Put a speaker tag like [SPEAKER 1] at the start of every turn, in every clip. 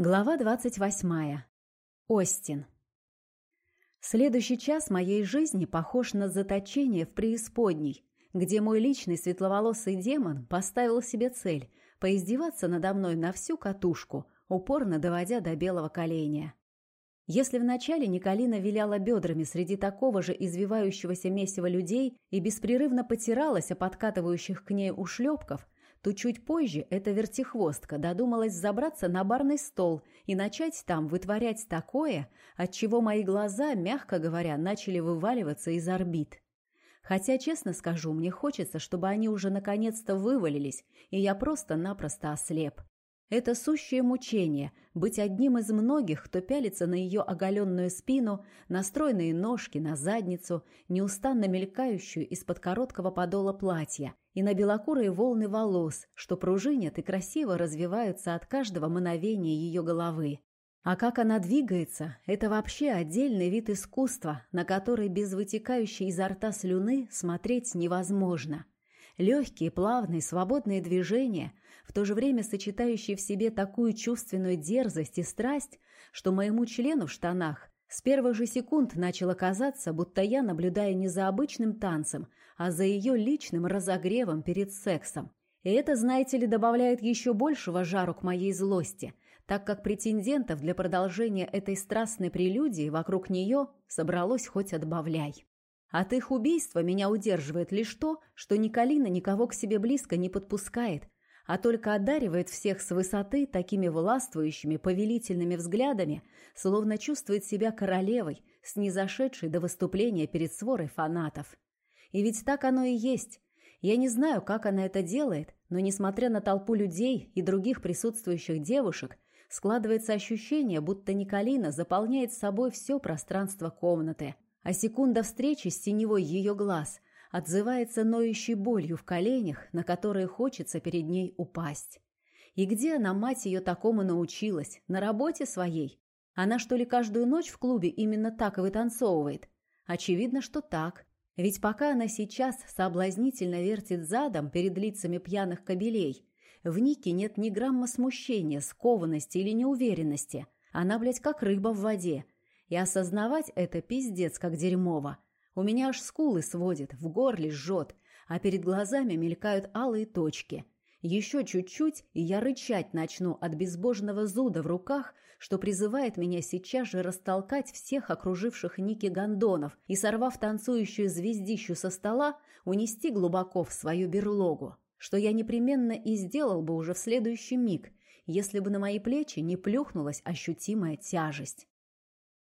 [SPEAKER 1] Глава 28. Остин. Следующий час моей жизни похож на заточение в преисподней, где мой личный светловолосый демон поставил себе цель поиздеваться надо мной на всю катушку, упорно доводя до белого коленя. Если вначале Николина виляла бедрами среди такого же извивающегося месива людей и беспрерывно потиралась о подкатывающих к ней ушлепков – то чуть позже эта вертихвостка додумалась забраться на барный стол и начать там вытворять такое, от чего мои глаза, мягко говоря, начали вываливаться из орбит. Хотя, честно скажу, мне хочется, чтобы они уже наконец-то вывалились, и я просто-напросто ослеп. Это сущее мучение – быть одним из многих, кто пялится на ее оголенную спину, на стройные ножки, на задницу, неустанно мелькающую из-под короткого подола платья, и на белокурые волны волос, что пружинят и красиво развиваются от каждого мгновения ее головы. А как она двигается – это вообще отдельный вид искусства, на который без вытекающей изо рта слюны смотреть невозможно – Легкие, плавные, свободные движения, в то же время сочетающие в себе такую чувственную дерзость и страсть, что моему члену в штанах с первых же секунд начало казаться, будто я наблюдаю не за обычным танцем, а за ее личным разогревом перед сексом. И это, знаете ли, добавляет еще большего жару к моей злости, так как претендентов для продолжения этой страстной прелюдии вокруг нее собралось хоть отбавляй. От их убийства меня удерживает лишь то, что Николина никого к себе близко не подпускает, а только одаривает всех с высоты такими властвующими, повелительными взглядами, словно чувствует себя королевой, снизошедшей до выступления перед сворой фанатов. И ведь так оно и есть. Я не знаю, как она это делает, но, несмотря на толпу людей и других присутствующих девушек, складывается ощущение, будто Николина заполняет собой все пространство комнаты – а секунда встречи с теневой ее глаз отзывается ноющей болью в коленях, на которые хочется перед ней упасть. И где она, мать ее, такому научилась? На работе своей? Она что ли каждую ночь в клубе именно так и вытанцовывает? Очевидно, что так. Ведь пока она сейчас соблазнительно вертит задом перед лицами пьяных кобелей, в Нике нет ни грамма смущения, скованности или неуверенности. Она, блядь, как рыба в воде – и осознавать это пиздец как дерьмово. У меня аж скулы сводит, в горле жжет, а перед глазами мелькают алые точки. Еще чуть-чуть, и я рычать начну от безбожного зуда в руках, что призывает меня сейчас же растолкать всех окруживших Ники гондонов и, сорвав танцующую звездищу со стола, унести глубоко в свою берлогу, что я непременно и сделал бы уже в следующий миг, если бы на мои плечи не плюхнулась ощутимая тяжесть.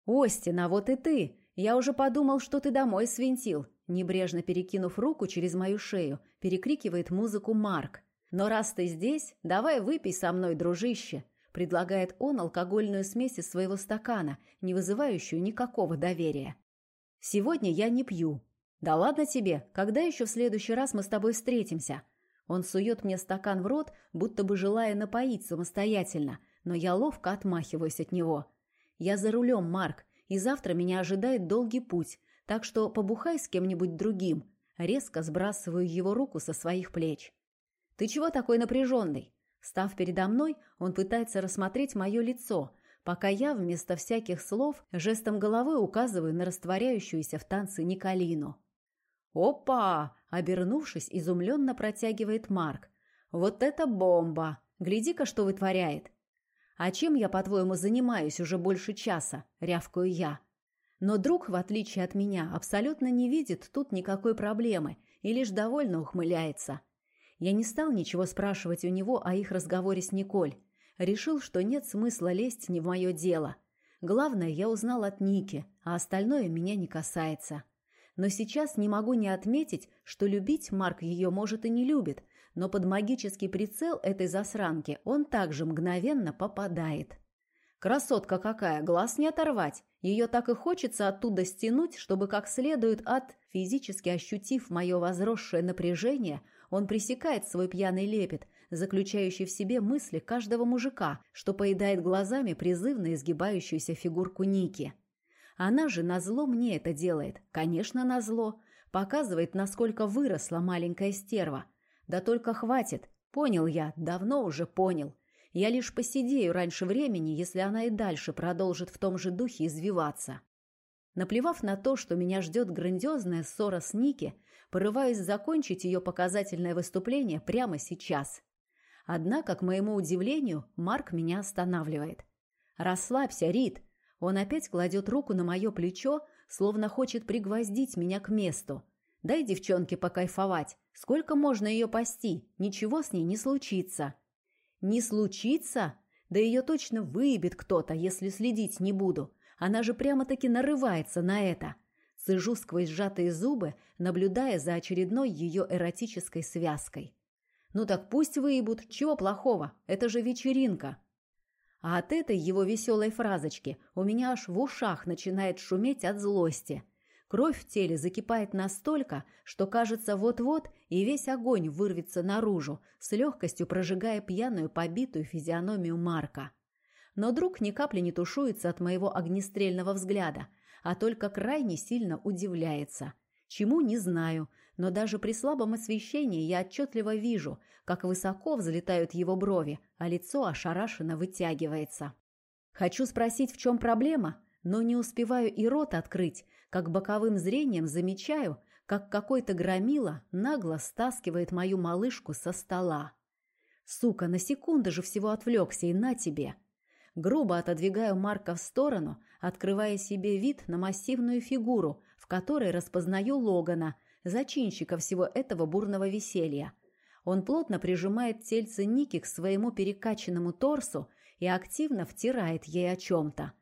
[SPEAKER 1] «Остин, а вот и ты! Я уже подумал, что ты домой свинтил!» Небрежно перекинув руку через мою шею, перекрикивает музыку Марк. «Но раз ты здесь, давай выпей со мной, дружище!» Предлагает он алкогольную смесь из своего стакана, не вызывающую никакого доверия. «Сегодня я не пью». «Да ладно тебе, когда еще в следующий раз мы с тобой встретимся?» Он сует мне стакан в рот, будто бы желая напоить самостоятельно, но я ловко отмахиваюсь от него – я за рулем, Марк, и завтра меня ожидает долгий путь, так что побухай с кем-нибудь другим. Резко сбрасываю его руку со своих плеч. Ты чего такой напряженный? Став передо мной, он пытается рассмотреть мое лицо, пока я вместо всяких слов жестом головы указываю на растворяющуюся в танце Николину. «Опа!» – обернувшись, изумленно протягивает Марк. «Вот это бомба! Гляди-ка, что вытворяет! «А чем я, по-твоему, занимаюсь уже больше часа?» – рявкаю я. Но друг, в отличие от меня, абсолютно не видит тут никакой проблемы и лишь довольно ухмыляется. Я не стал ничего спрашивать у него о их разговоре с Николь. Решил, что нет смысла лезть не в мое дело. Главное, я узнал от Ники, а остальное меня не касается. Но сейчас не могу не отметить, что любить Марк ее может и не любит, но под магический прицел этой засранки он также мгновенно попадает. Красотка какая, глаз не оторвать. Ее так и хочется оттуда стянуть, чтобы как следует от... Физически ощутив мое возросшее напряжение, он пресекает свой пьяный лепет, заключающий в себе мысли каждого мужика, что поедает глазами призывно изгибающуюся фигурку Ники. Она же назло мне это делает, конечно, назло, показывает, насколько выросла маленькая стерва – да только хватит. Понял я, давно уже понял. Я лишь посидею раньше времени, если она и дальше продолжит в том же духе извиваться. Наплевав на то, что меня ждет грандиозная ссора с Ники, порываюсь закончить ее показательное выступление прямо сейчас. Однако, к моему удивлению, Марк меня останавливает. «Расслабься, Рит!» Он опять кладет руку на мое плечо, словно хочет пригвоздить меня к месту. «Дай девчонке покайфовать. Сколько можно ее пасти? Ничего с ней не случится». «Не случится? Да ее точно выебет кто-то, если следить не буду. Она же прямо-таки нарывается на это. Сижу сквозь сжатые зубы, наблюдая за очередной ее эротической связкой. Ну так пусть выебут, чего плохого, это же вечеринка. А от этой его веселой фразочки у меня аж в ушах начинает шуметь от злости. Кровь в теле закипает настолько, что кажется вот-вот и весь огонь вырвется наружу, с легкостью прожигая пьяную побитую физиономию Марка. Но друг ни капли не тушуется от моего огнестрельного взгляда, а только крайне сильно удивляется. Чему не знаю, но даже при слабом освещении я отчетливо вижу, как высоко взлетают его брови, а лицо ошарашенно вытягивается. Хочу спросить, в чем проблема, но не успеваю и рот открыть, как боковым зрением замечаю, как какой-то громила нагло стаскивает мою малышку со стола. Сука, на секунду же всего отвлекся, и на тебе. Грубо отодвигаю Марка в сторону, открывая себе вид на массивную фигуру, в которой распознаю Логана, зачинщика всего этого бурного веселья. Он плотно прижимает тельце Ники к своему перекачанному торсу и активно втирает ей о чем-то.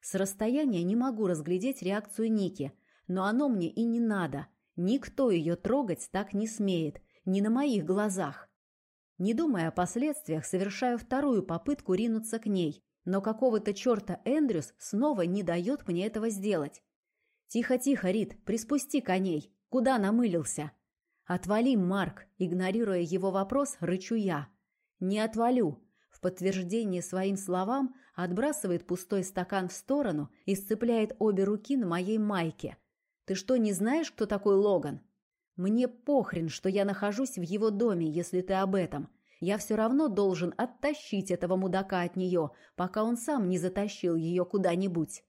[SPEAKER 1] С расстояния не могу разглядеть реакцию Ники, но оно мне и не надо. Никто ее трогать так не смеет, не на моих глазах. Не думая о последствиях, совершаю вторую попытку ринуться к ней, но какого-то черта Эндрюс снова не дает мне этого сделать. «Тихо-тихо, Рит, приспусти коней. Куда намылился?» «Отвали, Марк!» Игнорируя его вопрос, рычу я. «Не отвалю!» В подтверждение своим словам отбрасывает пустой стакан в сторону и сцепляет обе руки на моей майке. «Ты что, не знаешь, кто такой Логан?» «Мне похрен, что я нахожусь в его доме, если ты об этом я все равно должен оттащить этого мудака от нее, пока он сам не затащил ее куда-нибудь.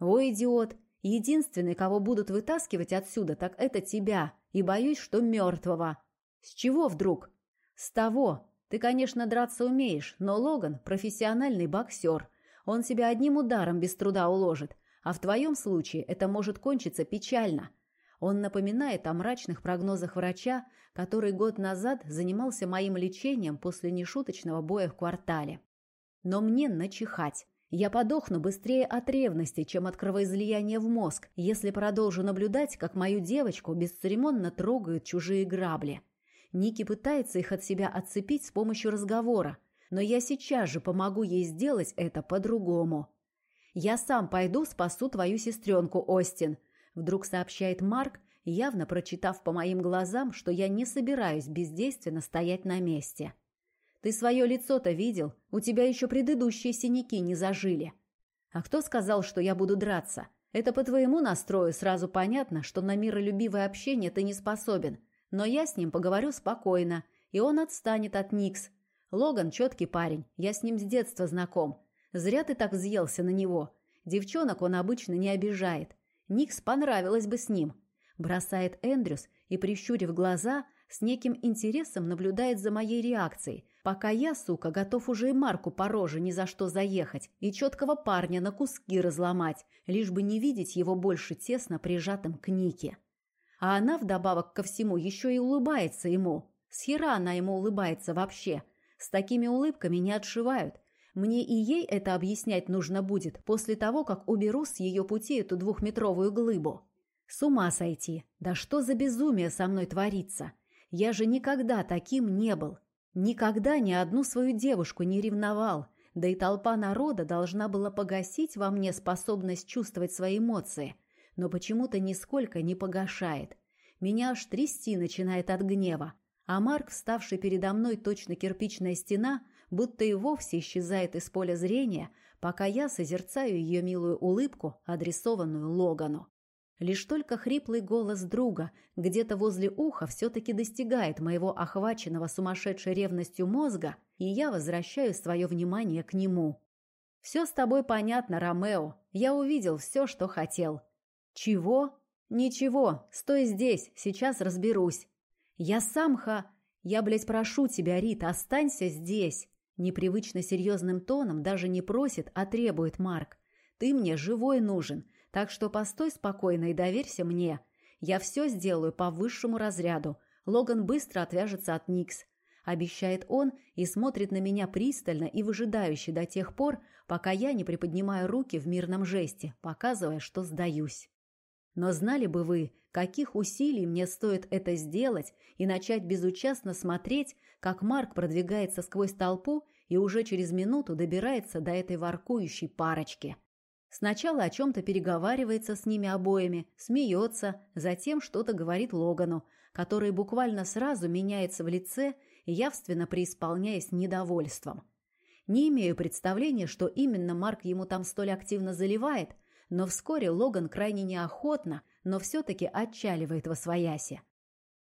[SPEAKER 1] О, идиот! Единственный, кого будут вытаскивать отсюда, так это тебя, и боюсь, что мертвого. С чего вдруг? С того. Ты, конечно, драться умеешь, но Логан – профессиональный боксер. Он себя одним ударом без труда уложит, а в твоем случае это может кончиться печально – он напоминает о мрачных прогнозах врача, который год назад занимался моим лечением после нешуточного боя в квартале. Но мне начихать. Я подохну быстрее от ревности, чем от кровоизлияния в мозг, если продолжу наблюдать, как мою девочку бесцеремонно трогают чужие грабли. Ники пытается их от себя отцепить с помощью разговора, но я сейчас же помогу ей сделать это по-другому. «Я сам пойду спасу твою сестренку, Остин», Вдруг сообщает Марк, явно прочитав по моим глазам, что я не собираюсь бездейственно стоять на месте. «Ты свое лицо-то видел? У тебя еще предыдущие синяки не зажили. А кто сказал, что я буду драться? Это по твоему настрою сразу понятно, что на миролюбивое общение ты не способен. Но я с ним поговорю спокойно, и он отстанет от Никс. Логан четкий парень, я с ним с детства знаком. Зря ты так взъелся на него. Девчонок он обычно не обижает. Никс понравилось бы с ним. Бросает Эндрюс и, прищурив глаза, с неким интересом наблюдает за моей реакцией, пока я, сука, готов уже и Марку по роже ни за что заехать и четкого парня на куски разломать, лишь бы не видеть его больше тесно прижатым к Нике. А она вдобавок ко всему еще и улыбается ему. С хера она ему улыбается вообще. С такими улыбками не отшивают. Мне и ей это объяснять нужно будет после того, как уберу с ее пути эту двухметровую глыбу. С ума сойти! Да что за безумие со мной творится? Я же никогда таким не был. Никогда ни одну свою девушку не ревновал. Да и толпа народа должна была погасить во мне способность чувствовать свои эмоции. Но почему-то нисколько не погашает. Меня аж трясти начинает от гнева. А Марк, вставший передо мной точно кирпичная стена, будто и вовсе исчезает из поля зрения, пока я созерцаю ее милую улыбку, адресованную Логану. Лишь только хриплый голос друга где-то возле уха все-таки достигает моего охваченного сумасшедшей ревностью мозга, и я возвращаю свое внимание к нему. «Все с тобой понятно, Ромео. Я увидел все, что хотел». «Чего?» «Ничего, стой здесь, сейчас разберусь». «Я сам ха...» «Я, блядь, прошу тебя, Рита, останься здесь!» Непривычно серьезным тоном даже не просит, а требует Марк. «Ты мне живой нужен, так что постой спокойно и доверься мне. Я все сделаю по высшему разряду. Логан быстро отвяжется от Никс. Обещает он и смотрит на меня пристально и выжидающе до тех пор, пока я не приподнимаю руки в мирном жесте, показывая, что сдаюсь. Но знали бы вы, каких усилий мне стоит это сделать и начать безучастно смотреть, как Марк продвигается сквозь толпу и уже через минуту добирается до этой воркующей парочки. Сначала о чем-то переговаривается с ними обоими, смеется, затем что-то говорит Логану, который буквально сразу меняется в лице, явственно преисполняясь недовольством. Не имею представления, что именно Марк ему там столь активно заливает, но вскоре Логан крайне неохотно, но все-таки отчаливает во своясе.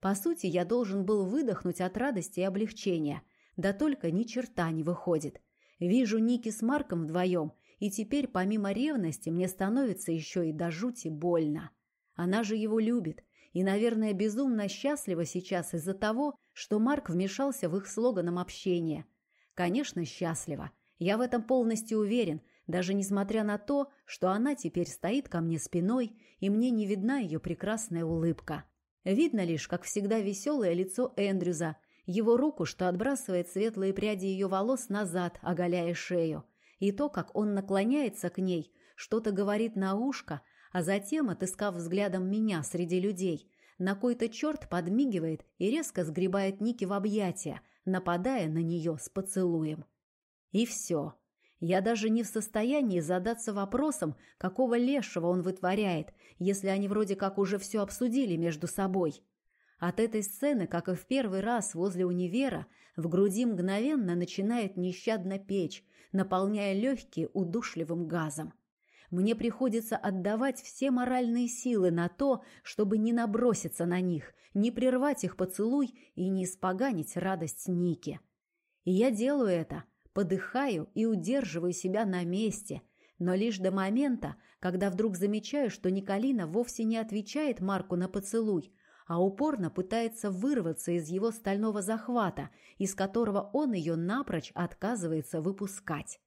[SPEAKER 1] По сути, я должен был выдохнуть от радости и облегчения, да только ни черта не выходит. Вижу Ники с Марком вдвоем, и теперь помимо ревности мне становится еще и до жути больно. Она же его любит, и, наверное, безумно счастлива сейчас из-за того, что Марк вмешался в их слоганом общения. Конечно, счастлива. Я в этом полностью уверен, даже несмотря на то, что она теперь стоит ко мне спиной, и мне не видна ее прекрасная улыбка. Видно лишь, как всегда, веселое лицо Эндрюза, его руку, что отбрасывает светлые пряди ее волос назад, оголяя шею, и то, как он наклоняется к ней, что-то говорит на ушко, а затем, отыскав взглядом меня среди людей, на кой-то черт подмигивает и резко сгребает Ники в объятия, нападая на нее с поцелуем. И все. Я даже не в состоянии задаться вопросом, какого лешего он вытворяет, если они вроде как уже все обсудили между собой. От этой сцены, как и в первый раз возле универа, в груди мгновенно начинает нещадно печь, наполняя легкие удушливым газом. Мне приходится отдавать все моральные силы на то, чтобы не наброситься на них, не прервать их поцелуй и не испоганить радость Ники. И я делаю это – подыхаю и удерживаю себя на месте, но лишь до момента, когда вдруг замечаю, что Николина вовсе не отвечает Марку на поцелуй, а упорно пытается вырваться из его стального захвата, из которого он ее напрочь отказывается выпускать.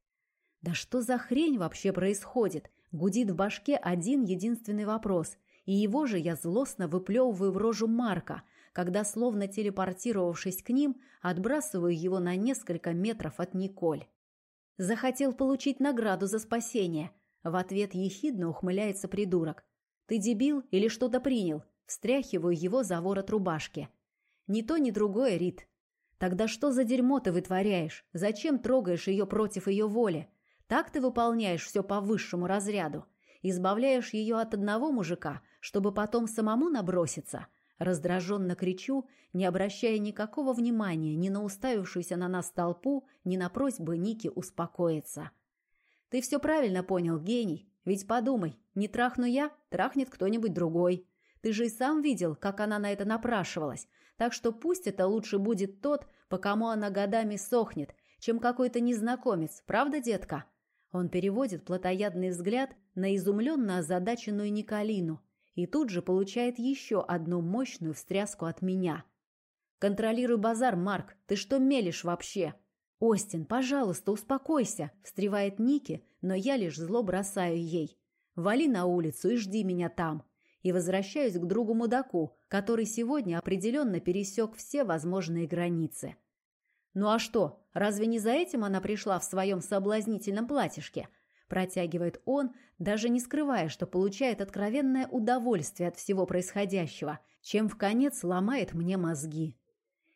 [SPEAKER 1] Да что за хрень вообще происходит? Гудит в башке один единственный вопрос, и его же я злостно выплевываю в рожу Марка – когда, словно телепортировавшись к ним, отбрасываю его на несколько метров от Николь. Захотел получить награду за спасение. В ответ ехидно ухмыляется придурок. «Ты дебил или что-то принял?» Встряхиваю его за ворот рубашки. «Ни то, ни другое, Рит. Тогда что за дерьмо ты вытворяешь? Зачем трогаешь ее против ее воли? Так ты выполняешь все по высшему разряду. Избавляешь ее от одного мужика, чтобы потом самому наброситься. Раздраженно кричу, не обращая никакого внимания ни на уставившуюся на нас толпу, ни на просьбы Ники успокоиться. «Ты все правильно понял, гений. Ведь подумай, не трахну я, трахнет кто-нибудь другой. Ты же и сам видел, как она на это напрашивалась, так что пусть это лучше будет тот, по кому она годами сохнет, чем какой-то незнакомец, правда, детка?» Он переводит плотоядный взгляд на изумленно озадаченную Николину, и тут же получает еще одну мощную встряску от меня. «Контролируй базар, Марк, ты что мелешь вообще?» «Остин, пожалуйста, успокойся», – встревает Ники, но я лишь зло бросаю ей. «Вали на улицу и жди меня там». И возвращаюсь к другу-мудаку, который сегодня определенно пересек все возможные границы. «Ну а что, разве не за этим она пришла в своем соблазнительном платьишке?» Протягивает он, даже не скрывая, что получает откровенное удовольствие от всего происходящего, чем в конец ломает мне мозги.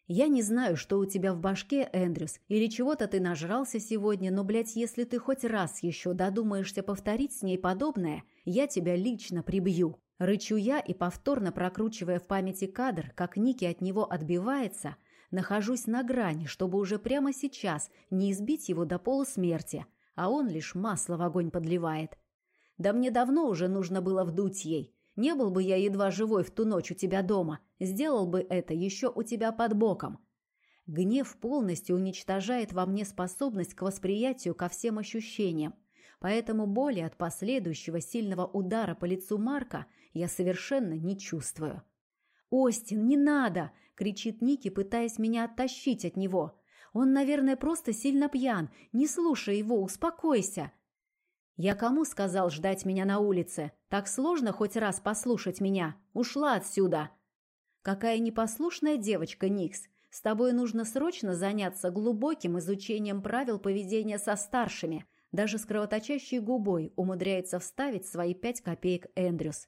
[SPEAKER 1] Я не знаю, что у тебя в башке, Эндрюс, или чего-то ты нажрался сегодня, но, блядь, если ты хоть раз еще додумаешься повторить с ней подобное, я тебя лично прибью. Рычу я и, повторно прокручивая в памяти кадр, как Ники от него отбивается, нахожусь на грани, чтобы уже прямо сейчас не избить его до полусмерти – а он лишь масло в огонь подливает. Да мне давно уже нужно было вдуть ей. Не был бы я едва живой в ту ночь у тебя дома, сделал бы это еще у тебя под боком. Гнев полностью уничтожает во мне способность к восприятию ко всем ощущениям, поэтому боли от последующего сильного удара по лицу Марка я совершенно не чувствую. «Остин, не надо!» — кричит Ники, пытаясь меня оттащить от него. «Он, наверное, просто сильно пьян. Не слушай его, успокойся!» «Я кому сказал ждать меня на улице? Так сложно хоть раз послушать меня. Ушла отсюда!» «Какая непослушная девочка, Никс! С тобой нужно срочно заняться глубоким изучением правил поведения со старшими!» Даже с кровоточащей губой умудряется вставить свои пять копеек Эндрюс.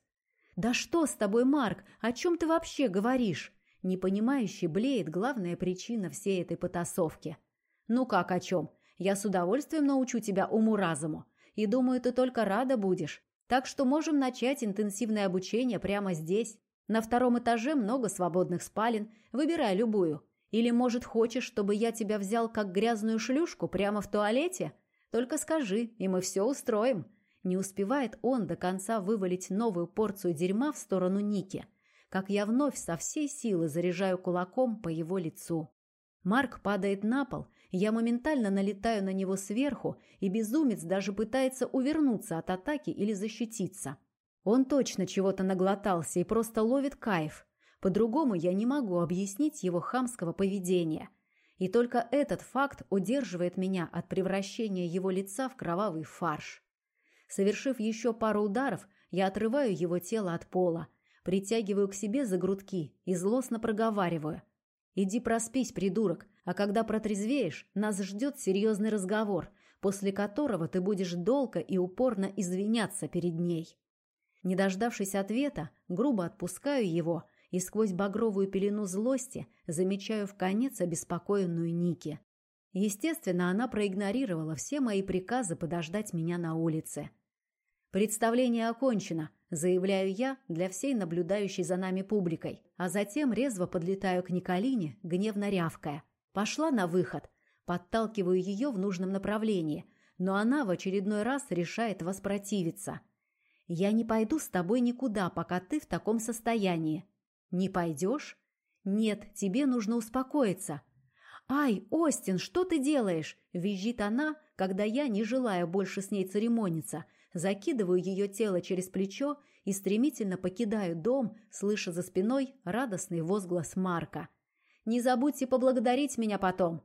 [SPEAKER 1] «Да что с тобой, Марк? О чем ты вообще говоришь?» Непонимающий блеет главная причина всей этой потасовки. «Ну как о чем? Я с удовольствием научу тебя уму-разуму. И думаю, ты только рада будешь. Так что можем начать интенсивное обучение прямо здесь. На втором этаже много свободных спален. Выбирай любую. Или, может, хочешь, чтобы я тебя взял как грязную шлюшку прямо в туалете? Только скажи, и мы все устроим». Не успевает он до конца вывалить новую порцию дерьма в сторону Ники, как я вновь со всей силы заряжаю кулаком по его лицу. Марк падает на пол, я моментально налетаю на него сверху, и безумец даже пытается увернуться от атаки или защититься. Он точно чего-то наглотался и просто ловит кайф. По-другому я не могу объяснить его хамского поведения. И только этот факт удерживает меня от превращения его лица в кровавый фарш. Совершив еще пару ударов, я отрываю его тело от пола, притягиваю к себе за грудки и злостно проговариваю. «Иди проспись, придурок, а когда протрезвеешь, нас ждет серьезный разговор, после которого ты будешь долго и упорно извиняться перед ней». Не дождавшись ответа, грубо отпускаю его и сквозь багровую пелену злости замечаю в конец обеспокоенную Ники. Естественно, она проигнорировала все мои приказы подождать меня на улице. «Представление окончено», – заявляю я для всей наблюдающей за нами публикой, а затем резво подлетаю к Николине, гневно рявкая. Пошла на выход, подталкиваю ее в нужном направлении, но она в очередной раз решает воспротивиться. «Я не пойду с тобой никуда, пока ты в таком состоянии». «Не пойдешь?» «Нет, тебе нужно успокоиться». «Ай, Остин, что ты делаешь?» – визжит она, когда я, не желая больше с ней церемониться – закидываю ее тело через плечо и стремительно покидаю дом, слыша за спиной радостный возглас Марка. «Не забудьте поблагодарить меня потом!»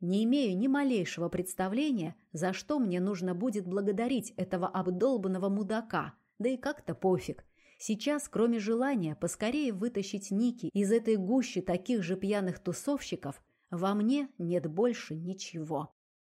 [SPEAKER 1] Не имею ни малейшего представления, за что мне нужно будет благодарить этого обдолбанного мудака, да и как-то пофиг. Сейчас, кроме желания поскорее вытащить Ники из этой гущи таких же пьяных тусовщиков, во мне нет больше ничего.